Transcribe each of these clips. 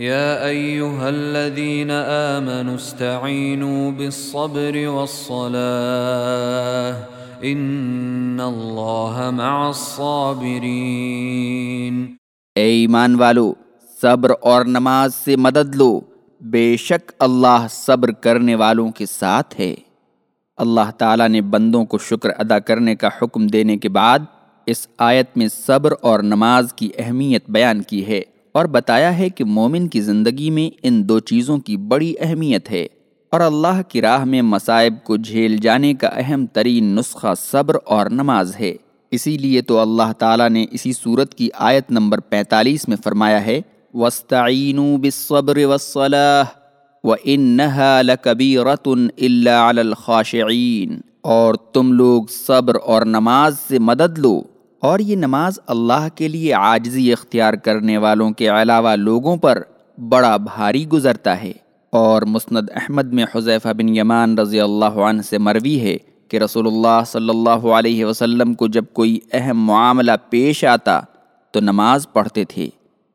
يا أيها الذين آمنوا استعينوا بالصبر والصلاة. إن الله مع الصابرين. اے ایمان والو، صبر اور نماز سے مدد لو. بے شک اللہ صبر کرنے والوں کے ساتھ ہے. اللہ تعالیٰ نے بندوں کو شکر ادا کرنے کا حکم دینے کے بعد اس آیت میں صبر اور نماز کی اہمیت بیان کی ہے۔ اور بتایا ہے کہ مومن کی زندگی میں ان دو چیزوں کی بڑی اہمیت ہے اور اللہ کی راہ میں مصائب کو جھیل جانے کا اہم ترین نسخہ صبر اور نماز ہے۔ اسی لیے تو اللہ تعالیٰ نے اسی صورت کی آیت نمبر پینتالیس میں فرمایا ہے وَاسْتَعِينُوا بِالصَّبْرِ وَالصَّلَاةِ وَإِنَّهَا لَكَبِيرَةٌ إِلَّا عَلَى الْخَاشِعِينَ۔ اور یہ نماز اللہ کے لیے عاجزی اختیار کرنے والوں کے علاوہ لوگوں پر بڑا بھاری گزرتا ہے۔ اور مسند احمد میں حذیفہ بن یمان رضی اللہ عنہ سے مروی ہے کہ رسول اللہ صلی اللہ علیہ وسلم کو جب کوئی اہم معاملہ پیش آتا تو نماز پڑھتے تھے۔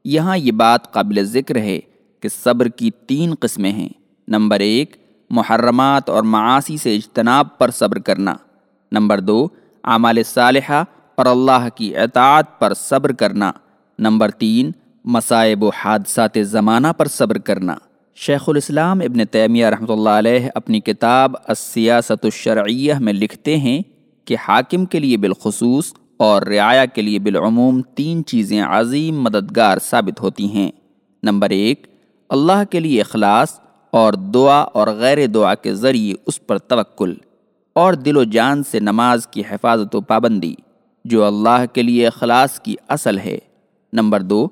یہاں یہ بات قابل ذکر ہے کہ صبر کی تین قسمیں ہیں۔ نمبر ایک، محرمات اور معاشی سے اجتناب پر صبر کرنا۔ نمبر دو، اعمال صالحہ۔ اور اللہ کی اطاعت پر صبر کرنا۔ نمبر تین، مصائب و حادثات زمانہ پر صبر کرنا۔ شیخ الاسلام ابن تیمیہ رحمۃ اللہ علیہ اپنی کتاب السیاست الشرعیہ میں لکھتے ہیں کہ حاکم کے لیے بالخصوص اور رعایا کے لیے بالعموم تین چیزیں عظیم مددگار ثابت ہوتی ہیں۔ نمبر ایک، اللہ کے لیے اخلاص اور دعا اور غیر دعا کے ذریعے اس پر توکل اور دل و جان سے نماز کی حفاظت و پابندی۔ جو اللہ کے لیے اخلاص کی اصل ہے۔ نمبر دو،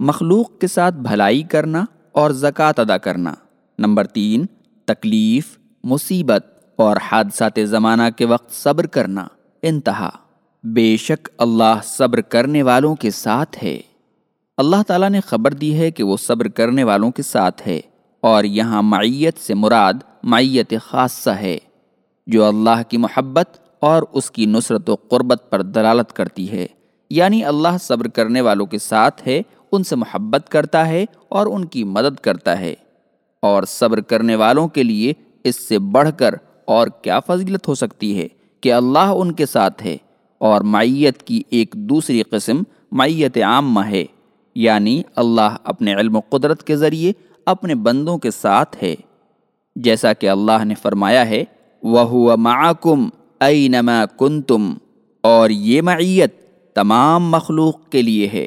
مخلوق کے ساتھ بھلائی کرنا اور زکوٰۃ ادا کرنا۔ نمبر تین، تکلیف، مصیبت اور حادثات زمانہ کے وقت صبر کرنا۔ انتہا۔ بے شک اللہ صبر کرنے والوں کے ساتھ ہے۔ اللہ تعالیٰ نے خبر دی ہے کہ وہ صبر کرنے والوں کے ساتھ ہے اور یہاں معیت سے مراد معیت خاصہ ہے۔ جو اللہ کی محبت اور اس کی نصرت و قربت پر دلالت کرتی ہے۔ یعنی اللہ صبر کرنے والوں کے ساتھ ہے، ان سے محبت کرتا ہے اور ان کی مدد کرتا ہے۔ اور صبر کرنے والوں کے لیے اس سے بڑھ کر اور کیا فضیلت ہو سکتی ہے کہ اللہ ان کے ساتھ ہے۔ اور معیت کی ایک دوسری قسم معیت عامہ ہے۔ یعنی اللہ اپنے علم و قدرت کے ذریعے اپنے بندوں کے ساتھ ہے۔ جیسا کہ اللہ نے فرمایا ہے وہ معکم اینما کنتم اور یہ معیت تمام مخلوق کے لیے ہے۔